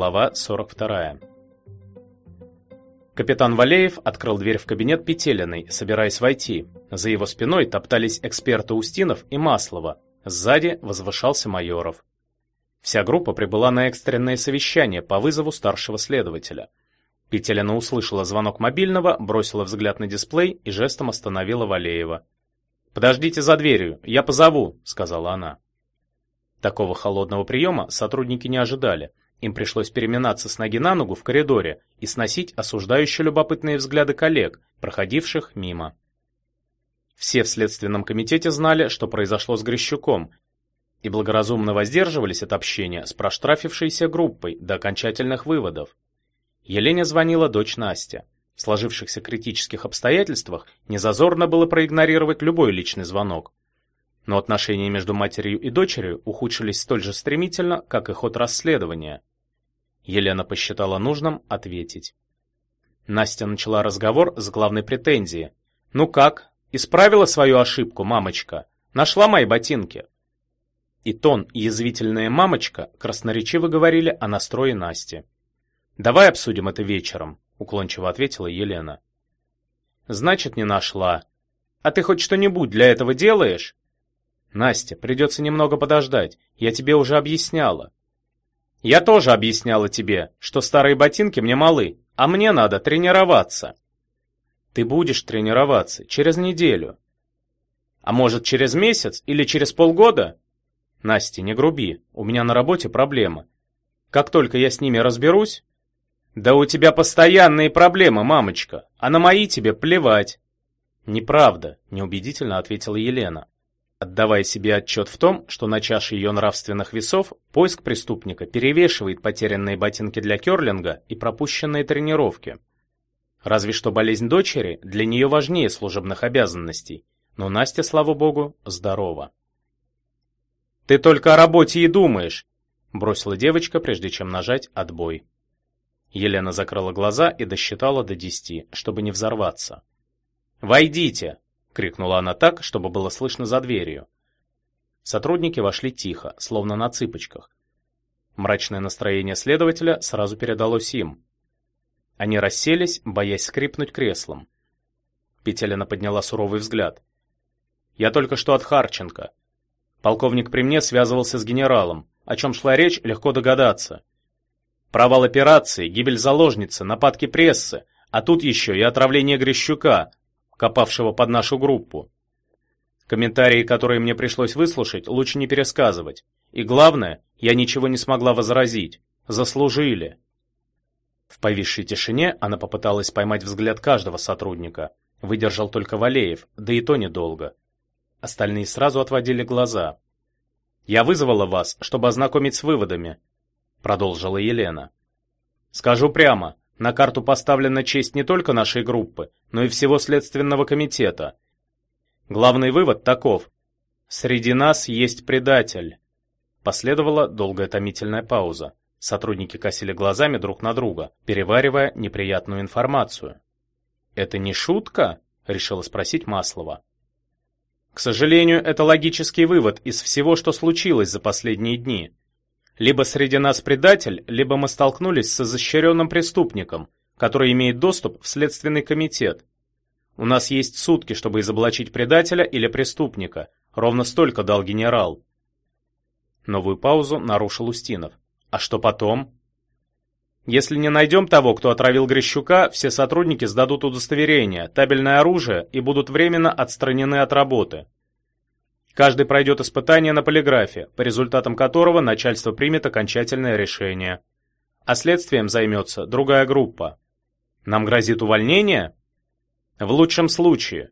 Глава 42. Капитан Валеев открыл дверь в кабинет Петелиной, собираясь войти. За его спиной топтались эксперты Устинов и Маслова. Сзади возвышался Майоров. Вся группа прибыла на экстренное совещание по вызову старшего следователя. Петелина услышала звонок мобильного, бросила взгляд на дисплей и жестом остановила Валеева. «Подождите за дверью, я позову», — сказала она. Такого холодного приема сотрудники не ожидали. Им пришлось переминаться с ноги на ногу в коридоре и сносить осуждающие любопытные взгляды коллег, проходивших мимо. Все в следственном комитете знали, что произошло с Грищуком, и благоразумно воздерживались от общения с проштрафившейся группой до окончательных выводов. Елене звонила дочь Настя. В сложившихся критических обстоятельствах незазорно было проигнорировать любой личный звонок, но отношения между матерью и дочерью ухудшились столь же стремительно, как и ход расследования. Елена посчитала нужным ответить. Настя начала разговор с главной претензией. «Ну как? Исправила свою ошибку, мамочка? Нашла мои ботинки?» И тон и язвительная мамочка красноречиво говорили о настрое Насти. «Давай обсудим это вечером», — уклончиво ответила Елена. «Значит, не нашла. А ты хоть что-нибудь для этого делаешь?» Настя, придется немного подождать. Я тебе уже объясняла. Я тоже объясняла тебе, что старые ботинки мне малы, а мне надо тренироваться. Ты будешь тренироваться через неделю. А может, через месяц или через полгода? Настя, не груби, у меня на работе проблема. Как только я с ними разберусь... Да у тебя постоянные проблемы, мамочка, а на мои тебе плевать. Неправда, неубедительно ответила Елена отдавая себе отчет в том, что на чаше ее нравственных весов поиск преступника перевешивает потерянные ботинки для керлинга и пропущенные тренировки. Разве что болезнь дочери для нее важнее служебных обязанностей, но Настя, слава богу, здорова. «Ты только о работе и думаешь!» – бросила девочка, прежде чем нажать «отбой». Елена закрыла глаза и досчитала до десяти, чтобы не взорваться. «Войдите!» — крикнула она так, чтобы было слышно за дверью. Сотрудники вошли тихо, словно на цыпочках. Мрачное настроение следователя сразу передалось им. Они расселись, боясь скрипнуть креслом. Петелина подняла суровый взгляд. «Я только что от Харченко. Полковник при мне связывался с генералом. О чем шла речь, легко догадаться. Провал операции, гибель заложницы, нападки прессы, а тут еще и отравление Грещука, копавшего под нашу группу. Комментарии, которые мне пришлось выслушать, лучше не пересказывать. И главное, я ничего не смогла возразить. Заслужили. В повисшей тишине она попыталась поймать взгляд каждого сотрудника. Выдержал только Валеев, да и то недолго. Остальные сразу отводили глаза. «Я вызвала вас, чтобы ознакомить с выводами», — продолжила Елена. «Скажу прямо, на карту поставлена честь не только нашей группы, но и всего Следственного комитета. Главный вывод таков. Среди нас есть предатель. Последовала долгая томительная пауза. Сотрудники косили глазами друг на друга, переваривая неприятную информацию. «Это не шутка?» — решила спросить Маслова. «К сожалению, это логический вывод из всего, что случилось за последние дни. Либо среди нас предатель, либо мы столкнулись с изощренным преступником, который имеет доступ в Следственный комитет. У нас есть сутки, чтобы изоблачить предателя или преступника. Ровно столько дал генерал. Новую паузу нарушил Устинов. А что потом? Если не найдем того, кто отравил Грещука, все сотрудники сдадут удостоверение, табельное оружие и будут временно отстранены от работы. Каждый пройдет испытание на полиграфе, по результатам которого начальство примет окончательное решение. А следствием займется другая группа. Нам грозит увольнение? В лучшем случае.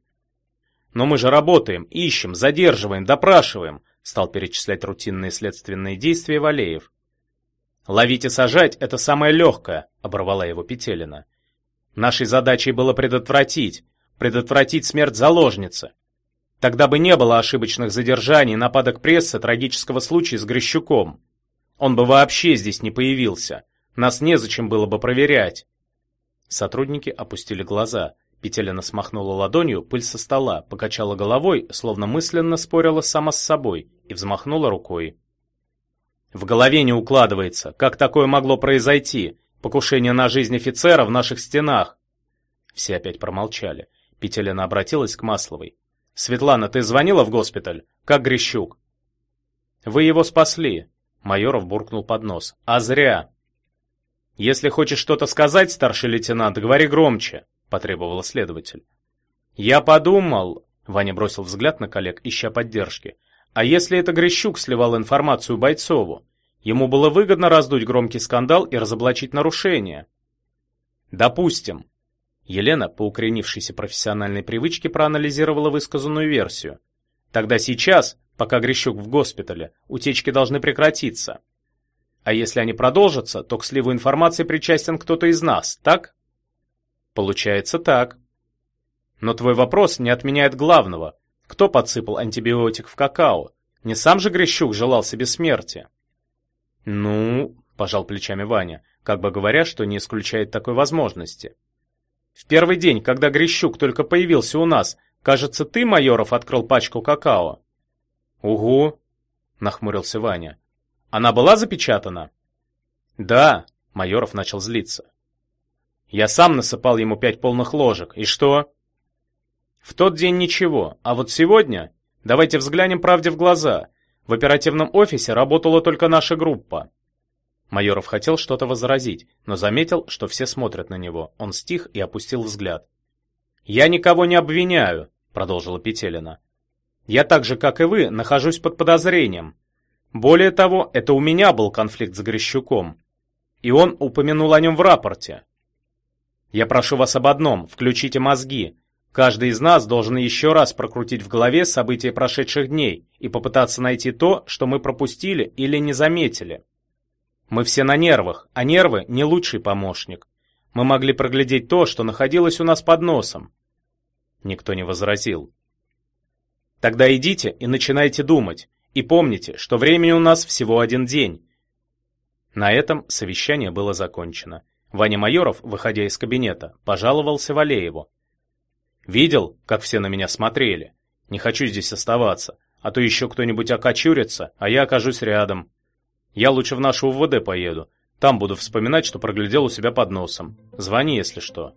Но мы же работаем, ищем, задерживаем, допрашиваем, стал перечислять рутинные следственные действия Валеев. Ловить и сажать – это самое легкое, оборвала его Петелина. Нашей задачей было предотвратить, предотвратить смерть заложницы, Тогда бы не было ошибочных задержаний, нападок прессы, трагического случая с Грещуком. Он бы вообще здесь не появился. Нас незачем было бы проверять. Сотрудники опустили глаза. Петелина смахнула ладонью пыль со стола, покачала головой, словно мысленно спорила сама с собой, и взмахнула рукой. В голове не укладывается, как такое могло произойти. Покушение на жизнь офицера в наших стенах. Все опять промолчали. Петелина обратилась к Масловой. «Светлана, ты звонила в госпиталь? Как Грищук?» «Вы его спасли», — Майоров буркнул под нос. «А зря». «Если хочешь что-то сказать, старший лейтенант, говори громче», — потребовал следователь. «Я подумал...» — Ваня бросил взгляд на коллег, ища поддержки. «А если это Грищук сливал информацию Бойцову? Ему было выгодно раздуть громкий скандал и разоблачить нарушения?» «Допустим». Елена, по укоренившейся профессиональной привычке, проанализировала высказанную версию. «Тогда сейчас, пока Грищук в госпитале, утечки должны прекратиться. А если они продолжатся, то к сливу информации причастен кто-то из нас, так? Получается так. Но твой вопрос не отменяет главного. Кто подсыпал антибиотик в какао? Не сам же Грищук желал себе смерти? Ну, пожал плечами Ваня, как бы говоря, что не исключает такой возможности. В первый день, когда Грищук только появился у нас, кажется, ты, Майоров, открыл пачку какао. Угу, нахмурился Ваня. Она была запечатана? Да, Майоров начал злиться. Я сам насыпал ему пять полных ложек. И что? В тот день ничего, а вот сегодня... Давайте взглянем правде в глаза. В оперативном офисе работала только наша группа. Майоров хотел что-то возразить, но заметил, что все смотрят на него. Он стих и опустил взгляд. «Я никого не обвиняю», — продолжила Петелина. «Я так же, как и вы, нахожусь под подозрением. Более того, это у меня был конфликт с Грищуком. И он упомянул о нем в рапорте. Я прошу вас об одном, включите мозги. Каждый из нас должен еще раз прокрутить в голове события прошедших дней и попытаться найти то, что мы пропустили или не заметили. Мы все на нервах, а нервы не лучший помощник. Мы могли проглядеть то, что находилось у нас под носом. Никто не возразил. Тогда идите и начинайте думать. И помните, что времени у нас всего один день. На этом совещание было закончено. Ваня Майоров, выходя из кабинета, пожаловался Валееву. «Видел, как все на меня смотрели? Не хочу здесь оставаться, а то еще кто-нибудь окочурится, а я окажусь рядом. Я лучше в нашу УВД поеду, там буду вспоминать, что проглядел у себя под носом. Звони, если что».